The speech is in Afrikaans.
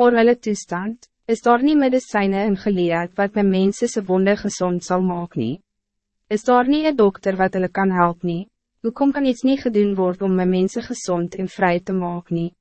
Oor hulle toestand, is daar nie medicijne in geleerd wat my mensese wonde gezond zal maken? nie. Is daar nie een dokter wat hulle kan helpen? nie. Hoekom kan iets niet gedaan worden om my mensen gezond en vrij te maken? nie.